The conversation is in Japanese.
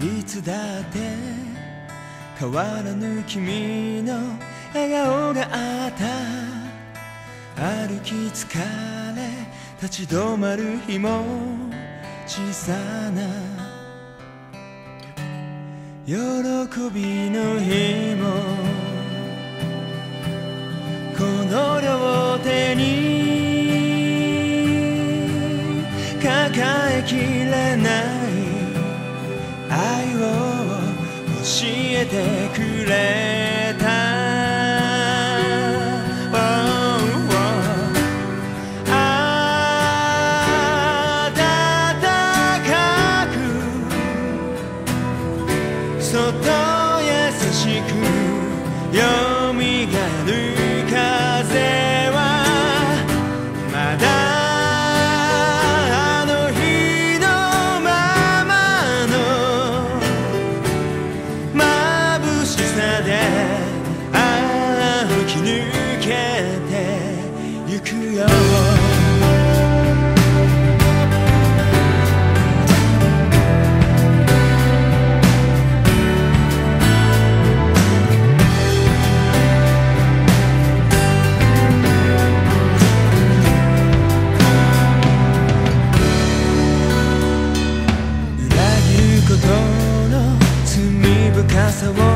いつだって変わらぬ君の笑顔があった。歩き疲れ立ち止まる日も小さな喜びの日も。この両手に抱えきれない愛を教えてくれた。朝を